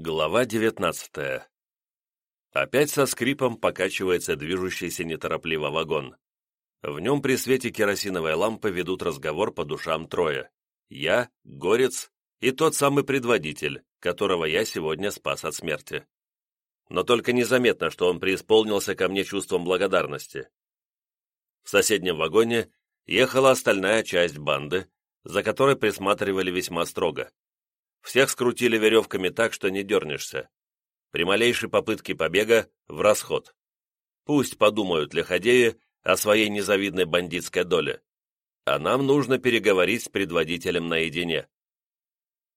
Глава девятнадцатая. Опять со скрипом покачивается движущийся неторопливо вагон. В нем при свете керосиновой лампы ведут разговор по душам трое. Я, Горец и тот самый предводитель, которого я сегодня спас от смерти. Но только незаметно, что он преисполнился ко мне чувством благодарности. В соседнем вагоне ехала остальная часть банды, за которой присматривали весьма строго. Всех скрутили веревками так, что не дернешься. При малейшей попытке побега — в расход. Пусть подумают лиходеи о своей незавидной бандитской доле. А нам нужно переговорить с предводителем наедине.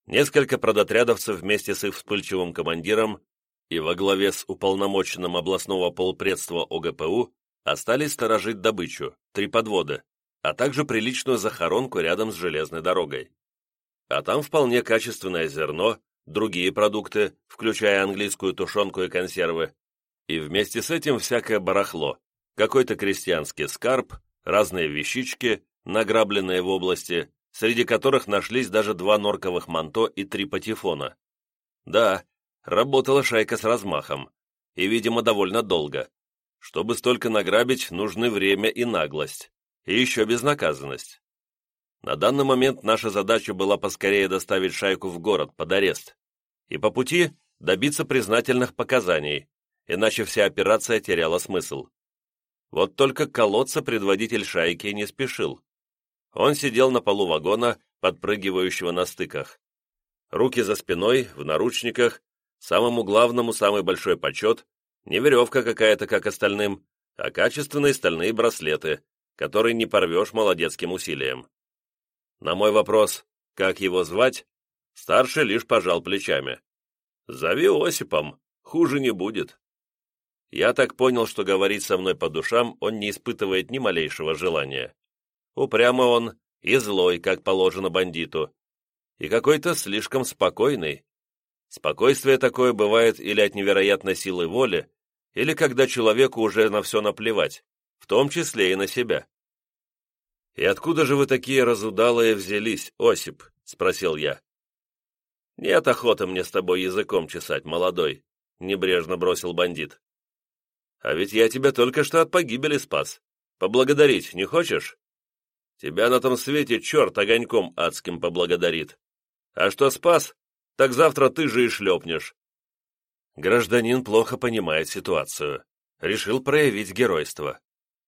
Несколько продотрядовцев вместе с их вспыльчивым командиром и во главе с уполномоченным областного полпредства ОГПУ остались сторожить добычу, три подвода, а также приличную захоронку рядом с железной дорогой. А там вполне качественное зерно, другие продукты, включая английскую тушенку и консервы, и вместе с этим всякое барахло, какой-то крестьянский скарб, разные вещички, награбленные в области, среди которых нашлись даже два норковых манто и три патефона. Да, работала шайка с размахом, и, видимо, довольно долго. Чтобы столько награбить, нужны время и наглость, и еще безнаказанность. На данный момент наша задача была поскорее доставить шайку в город под арест и по пути добиться признательных показаний, иначе вся операция теряла смысл. Вот только колодца предводитель шайки не спешил. Он сидел на полу вагона, подпрыгивающего на стыках. Руки за спиной, в наручниках, самому главному самый большой почет, не веревка какая-то, как остальным, а качественные стальные браслеты, которые не порвешь молодецким усилием. На мой вопрос, как его звать, старший лишь пожал плечами. «Зови Осипом, хуже не будет». Я так понял, что говорить со мной по душам он не испытывает ни малейшего желания. Упрямо он и злой, как положено бандиту, и какой-то слишком спокойный. Спокойствие такое бывает или от невероятной силы воли, или когда человеку уже на все наплевать, в том числе и на себя. «И откуда же вы такие разудалые взялись, Осип?» — спросил я. «Нет охоты мне с тобой языком чесать, молодой», — небрежно бросил бандит. «А ведь я тебя только что от погибели спас. Поблагодарить не хочешь?» «Тебя на том свете черт огоньком адским поблагодарит. А что спас, так завтра ты же и шлепнешь». Гражданин плохо понимает ситуацию. Решил проявить геройство.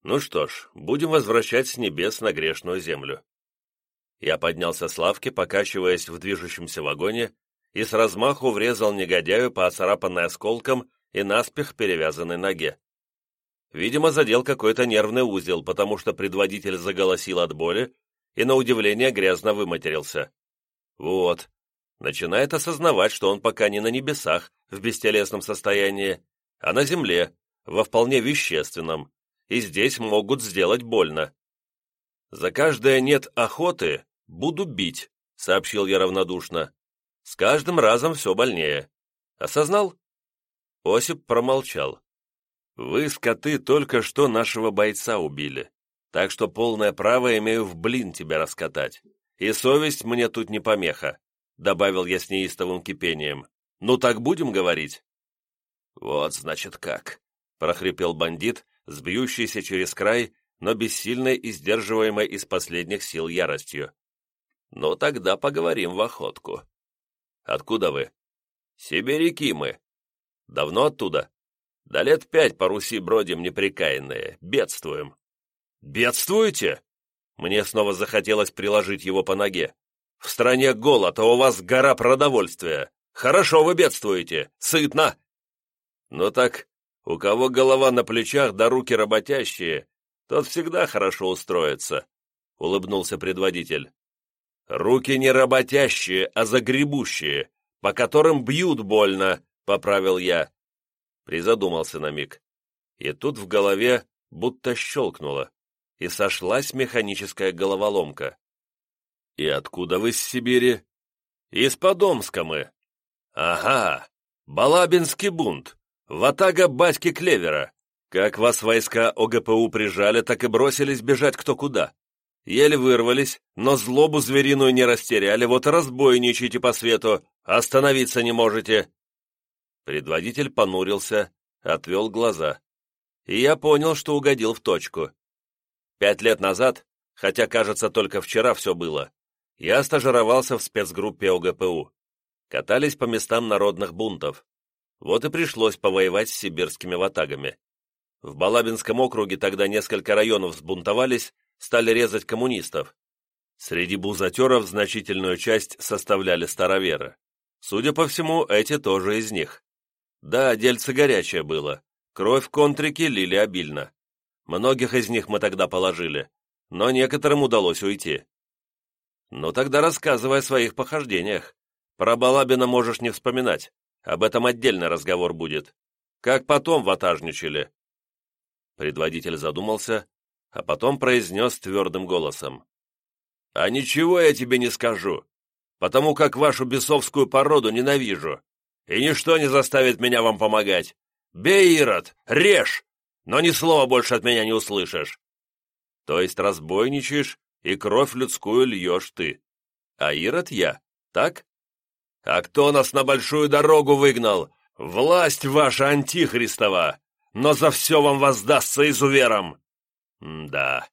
Ну что ж, будем возвращать с небес на грешную землю. Я поднялся с лавки, покачиваясь в движущемся вагоне, и с размаху врезал негодяю по оцарапанной осколком и наспех перевязанной ноге. Видимо, задел какой-то нервный узел, потому что предводитель заголосил от боли и, на удивление, грязно выматерился. Вот, начинает осознавать, что он пока не на небесах, в бестелесном состоянии, а на земле, во вполне вещественном, и здесь могут сделать больно. «За каждое нет охоты буду бить», — сообщил я равнодушно. «С каждым разом все больнее. Осознал?» Осип промолчал. «Вы, скоты, только что нашего бойца убили, так что полное право имею в блин тебя раскатать. И совесть мне тут не помеха», — добавил я с неистовым кипением. «Ну так будем говорить?» «Вот, значит, как», — прохрипел бандит, с через край, но бессильной и сдерживаемой из последних сил яростью. «Ну, тогда поговорим в охотку». «Откуда вы?» «Сибиряки мы». «Давно оттуда?» «Да лет пять по Руси бродим неприкаянные, бедствуем». «Бедствуете?» Мне снова захотелось приложить его по ноге. «В стране голод, а у вас гора продовольствия. Хорошо вы бедствуете, сытно!» «Ну так у кого голова на плечах да руки работящие, тот всегда хорошо устроится», — улыбнулся предводитель. «Руки не работящие, а загребущие, по которым бьют больно», — поправил я. Призадумался на миг. И тут в голове будто щелкнуло, и сошлась механическая головоломка. «И откуда вы с Сибири?» «Из Подомска мы». «Ага, Балабинский бунт. Ватага батьки Клевера. Как вас войска ОГПУ прижали, так и бросились бежать кто куда. Еле вырвались, но злобу звериную не растеряли, вот разбойничайте по свету, остановиться не можете. Предводитель понурился, отвел глаза. И я понял, что угодил в точку. Пять лет назад, хотя, кажется, только вчера все было, я стажировался в спецгруппе ОГПУ. Катались по местам народных бунтов. Вот и пришлось повоевать с сибирскими ватагами. В Балабинском округе тогда несколько районов сбунтовались, стали резать коммунистов. Среди бузатеров значительную часть составляли староверы. Судя по всему, эти тоже из них. Да, дельце горячее было. Кровь контрики лили обильно. Многих из них мы тогда положили, но некоторым удалось уйти. Ну тогда рассказывай о своих похождениях. Про Балабина можешь не вспоминать. Об этом отдельный разговор будет. Как потом ватажничали. Предводитель задумался, а потом произнес твердым голосом. «А ничего я тебе не скажу, потому как вашу бесовскую породу ненавижу, и ничто не заставит меня вам помогать. Бей, Ирод, режь, но ни слова больше от меня не услышишь». То есть разбойничаешь и кровь людскую льешь ты, а Ирод я, так? А кто нас на большую дорогу выгнал? Власть ваша антихристова! но за все вам воздастся изувером!» М «Да».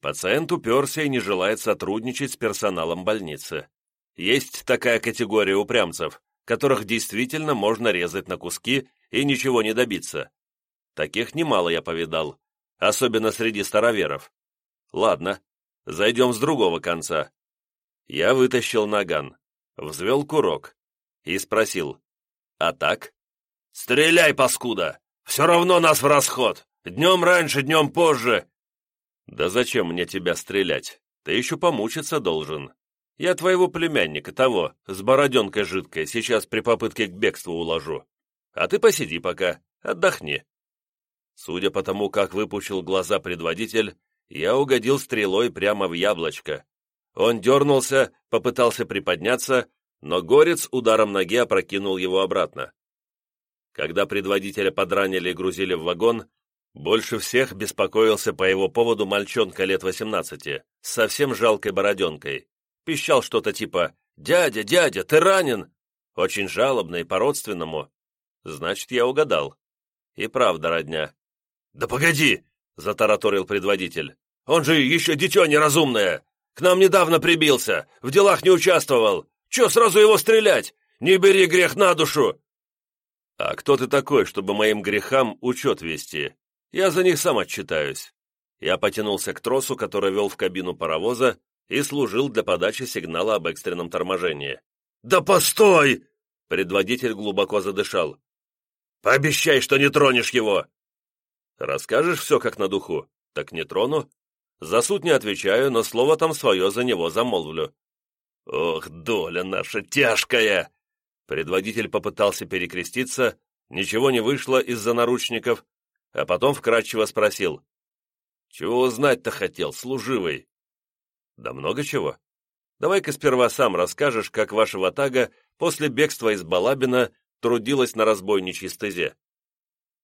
Пациент уперся и не желает сотрудничать с персоналом больницы. Есть такая категория упрямцев, которых действительно можно резать на куски и ничего не добиться. Таких немало я повидал, особенно среди староверов. Ладно, зайдем с другого конца. Я вытащил наган, взвел курок и спросил, «А так?» «Стреляй, паскуда! Все равно нас в расход. Днем раньше, днем позже. Да зачем мне тебя стрелять? Ты еще помучиться должен. Я твоего племянника, того, с бороденкой жидкой, сейчас при попытке к бегству уложу. А ты посиди пока, отдохни. Судя по тому, как выпучил глаза предводитель, я угодил стрелой прямо в яблочко. Он дернулся, попытался приподняться, но горец ударом ноги опрокинул его обратно. Когда предводителя подранили и грузили в вагон, больше всех беспокоился по его поводу мальчонка лет 18, с совсем жалкой бороденкой. Пищал что-то типа «Дядя, дядя, ты ранен!» Очень жалобно и по-родственному. Значит, я угадал. И правда, родня. «Да погоди!» — затараторил предводитель. «Он же еще дитё неразумное! К нам недавно прибился, в делах не участвовал! Че сразу его стрелять? Не бери грех на душу! «А кто ты такой, чтобы моим грехам учет вести? Я за них сам отчитаюсь». Я потянулся к тросу, который вел в кабину паровоза, и служил для подачи сигнала об экстренном торможении. «Да постой!» Предводитель глубоко задышал. «Пообещай, что не тронешь его!» «Расскажешь все как на духу? Так не трону. За суд не отвечаю, но слово там свое за него замолвлю». «Ох, доля наша тяжкая!» Предводитель попытался перекреститься, ничего не вышло из-за наручников, а потом вкратчиво спросил. «Чего узнать-то хотел, служивый?» «Да много чего. Давай-ка сперва сам расскажешь, как ваша ватага после бегства из Балабина трудилась на разбойничьей стезе».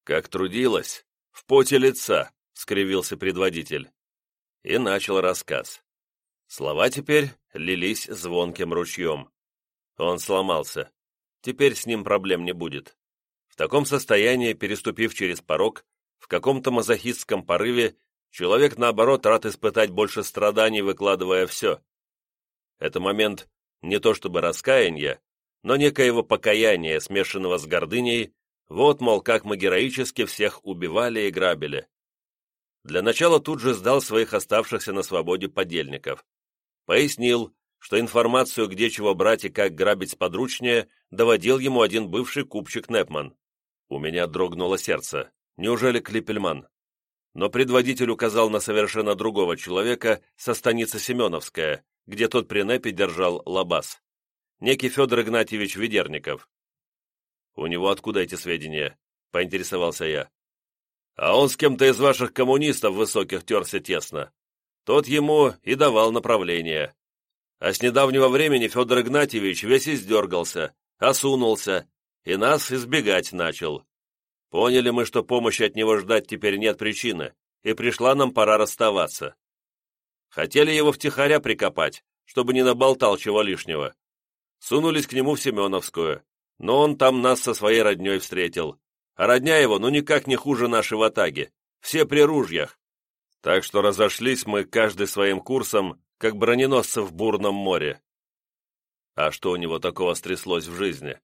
«Как трудилась? В поте лица», — скривился предводитель. И начал рассказ. Слова теперь лились звонким ручьем. Он сломался. Теперь с ним проблем не будет. В таком состоянии, переступив через порог, в каком-то мазохистском порыве, человек, наоборот, рад испытать больше страданий, выкладывая все. Это момент не то чтобы раскаяния, но некоего покаяния, смешанного с гордыней, вот, мол, как мы героически всех убивали и грабили. Для начала тут же сдал своих оставшихся на свободе подельников. Пояснил, что информацию, где чего брать и как грабить сподручнее, доводил ему один бывший купчик Непман. У меня дрогнуло сердце. Неужели Клипельман? Но предводитель указал на совершенно другого человека со станицы Семеновская, где тот при Непе держал лабаз. Некий Федор Игнатьевич Ведерников. «У него откуда эти сведения?» — поинтересовался я. «А он с кем-то из ваших коммунистов высоких терся тесно. Тот ему и давал направление. А с недавнего времени Федор Игнатьевич весь издергался, осунулся и нас избегать начал. Поняли мы, что помощи от него ждать теперь нет причины, и пришла нам пора расставаться. Хотели его втихаря прикопать, чтобы не наболтал чего лишнего. Сунулись к нему в Семеновскую, но он там нас со своей родней встретил. А родня его, ну никак не хуже нашей ватаги. Все при ружьях. Так что разошлись мы каждый своим курсом, как броненосцы в бурном море. А что у него такого стряслось в жизни?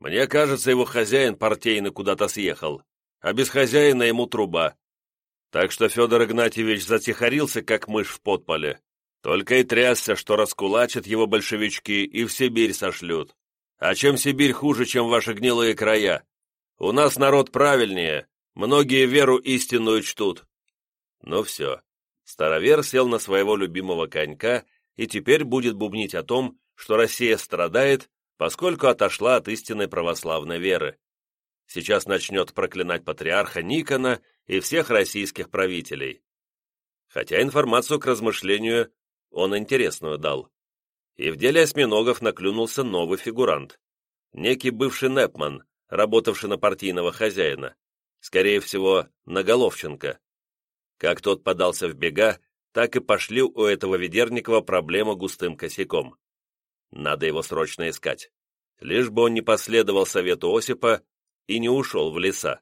Мне кажется, его хозяин партийный куда-то съехал, а без хозяина ему труба. Так что Федор Игнатьевич затихарился, как мышь в подполе. Только и трясся, что раскулачат его большевички и в Сибирь сошлют. А чем Сибирь хуже, чем ваши гнилые края? У нас народ правильнее, многие веру истинную чтут. Ну все, старовер сел на своего любимого конька и теперь будет бубнить о том, что Россия страдает, поскольку отошла от истинной православной веры. Сейчас начнет проклинать патриарха Никона и всех российских правителей. Хотя информацию к размышлению он интересную дал. И в деле осьминогов наклюнулся новый фигурант. Некий бывший Непман, работавший на партийного хозяина. Скорее всего, на Головченко. Как тот подался в бега, так и пошли у этого Ведерникова проблема густым косяком. Надо его срочно искать. Лишь бы он не последовал совету Осипа и не ушел в леса.